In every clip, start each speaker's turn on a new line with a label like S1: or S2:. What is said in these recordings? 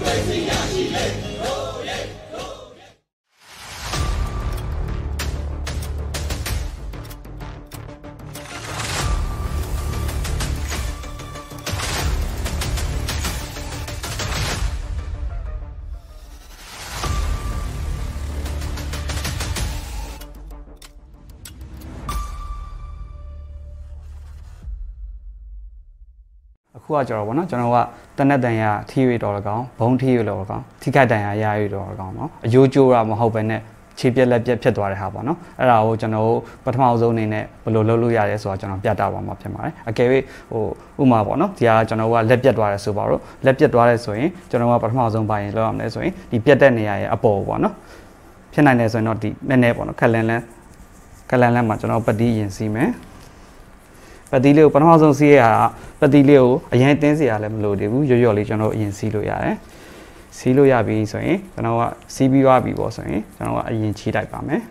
S1: 我们是亚洲。 အခုကကြတော့ဗောနော်ကျွန်တော်ကတနက်တန်ရထီရွေတော်လကောင်ဘုံထီရွေတော်လကောင်ထိခိုက်တန်ရရရွေတော်လကောင်เนาะအယိုးကျိုးတာမဟုတ်ပဲနဲ့ခြေပြက်လက်ပြက်ဖြစ်သွားတဲ့ဟာပေါ့နော်အဲ့ဒါကိုကျွန်တော်တို့ပထမဆုံးအနေနဲ့ဘယ်လိုလုပ်လို့ရလဲဆိုတာကျွန်တော်ပြတာပါမှာဖြစ်ပါတယ်အကယ်၍ဟိုဥမာပေါ့နော်ဒီဟာကျွန်တော်ကလက်ပြက်သွားတယ်ဆိုပါတော့လက်ပြက်သွားတယ်ဆိုရင်ကျွန်တော်ကပထမဆုံးပိုင်းရင်လောက်ရမယ်ဆိုရင်ဒီပြက်တဲ့နေရာရဲ့အပေါ်ပေါ့နော်ဖြစ်နိုင်တယ်ဆိုရင်တော့ဒီနည်းနည်းပေါ့နော်ခက်လန်းလန်းခက်လန်းလန်းမှာကျွန်တော်ပတိရင်စီမယ် ပတိလေးကိုပထမဆုံးစီးရတာပတိလေးကိုအရင်တင်းစီရလည်းမလိုသေးဘူးရွရွလေးကျွန်တော်အရင်စီးလို့ရတယ်စီးလို့ရပြီဆိုရင်ကျွန်တော်ကစီးပြီးသွားပြီပေါ့ဆိုရင်ကျွန်တော်ကအရင်ချီလိုက်ပါမယ်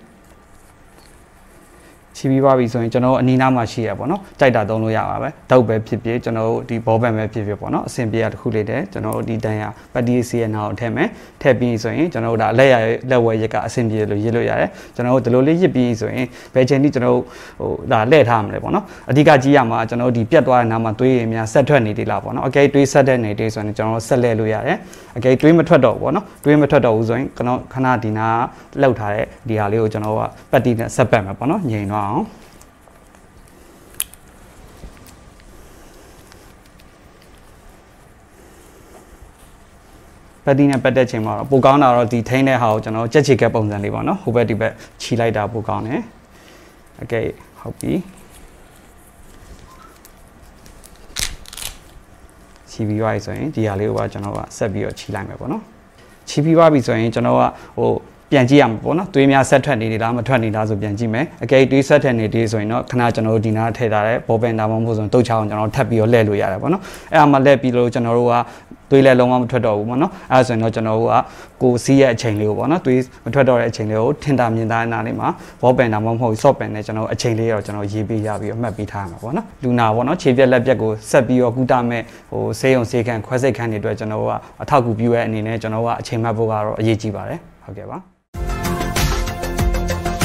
S1: ချီပြီးသွားပြီဆိုရင်ကျွန်တော်အနီးနားမှာရှိရပေါ့နော်ကြိုက်တာသုံးလို့ရပါပဲတောက်ပဲဖြစ်ဖြစ်ကျွန်တော်ဒီဘောဘန်ပဲဖြစ်ဖြစ်ပေါ့နော်အဆင်ပြေရတစ်ခုလေးတည်းကျွန်တော်ဒီတန်ရပတ်တီးစီရနောက်ထည့်မယ်ထည့်ပြီးဆိုရင်ကျွန်တော်ဒါလက်ရလက်ဝဲရစ်ကအဆင်ပြေလို့ရစ်လို့ရတယ်ကျွန်တော်ဒီလိုလေးရစ်ပြီးဆိုရင်ဘယ်ချိန်ထိကျွန်တော်ဟိုဒါလှည့်ထားမလဲပေါ့နော်အဓိကကြီးရမှာကျွန်တော်ဒီပြတ်သွားတဲ့နားမှာတွေးရင်များဆက်ထွက်နေသေးလားပေါ့နော်အကယ်တွေးဆက်တဲ့နေသေးဆိုရင်ကျွန်တော်ဆက်လှည့်လို့ရတယ်အကယ်တွေးမထွက်တော့ဘူးပေါ့နော်တွေးမထွက်တော့ဘူးဆိုရင်ကျွန်တော်ခဏဒီနာလောက်ထားတဲ့ဒီဟာလေးကိုကျွန်တော်ကပတ်တီးနဲ့ဆက်ပတ်မယ်ပေါ့နော်ငြိမ်သွားအောင်ပတ်တီးနဲ့ပတ်တဲ့ချိန်မှာတော့ပိုကောင်းတာတော့ဒီထိန်းတဲ့ဟာကိုကျွန်တော်ကြက်ချေကက်ပုံစံလေးပေါ့နော်ဟိုဘက်ဒီဘက်ခြီလိုက်တာပိုကောင်းတယ်โอเคဟုတ်ပြီခြီပြီးသွားပြီဆိုရင်ဒီဟာလေးကိုကကျွန်တော်ကဆက်ပြီးတော့ခြီလိုက်မယ်ပေါ့နော်ခြီပြီးသွားပြီဆိုရင်ကျွန်တော်ကဟို ပြန်ကြည့်ရမှာပေါ့နော်သွေးများဆက်ထွက်နေလားမထွက်နေလားဆိုပြန်ကြည့်မယ်အကယ်သွေးဆက်ထွက်နေသေးဆိုရင်တော့ခဏကျွန်တော်တို့ဒီနားထည့်ထားတဲ့ဘောပင်တာမဟုတ်ဆိုရင်တုတ်ချောင်းကျွန်တော်ထပ်ပြီးတော့လှည့်လို့ရတယ်ပေါ့နော်အဲ့အမှလှည့်ပြီးလို့ကျွန်တော်တို့ကသွေးလည်းလုံးဝမထွက်တော့ဘူးပေါ့နော်အဲ့ဒါဆိုရင်တော့ကျွန်တော်တို့ကကိုစီးရဲ့အချိန်လေးကိုပေါ့နော်သွေးမထွက်တော့တဲ့အချိန်လေးကိုထင်တာမြင်တာနားလေးမှာဘောပင်တာမဟုတ်ဆော့ပင်နဲ့ကျွန်တော်အချိန်လေးတော့ကျွန်တော်ရေးပေးရပြီးတော့မှတ်ပေးထားမှာပေါ့နော်လူနာပေါ့နော်ခြေပြက်လက်ပြက်ကိုဆက်ပြီးတော့ကုသမဲ့ဟိုဆေးရုံဆေးခန်းခွဲစိတ်ခန်းတွေအတွက်ကျွန်တော်တို့ကအထောက်အကူပြုရဲ့အနေနဲ့ကျွန်တော်တို့ကအချိန်မှတ်ဖို့ကတော့အရေးကြီးပါတယ်ဟုတ်ကဲ့ပါ Thank you.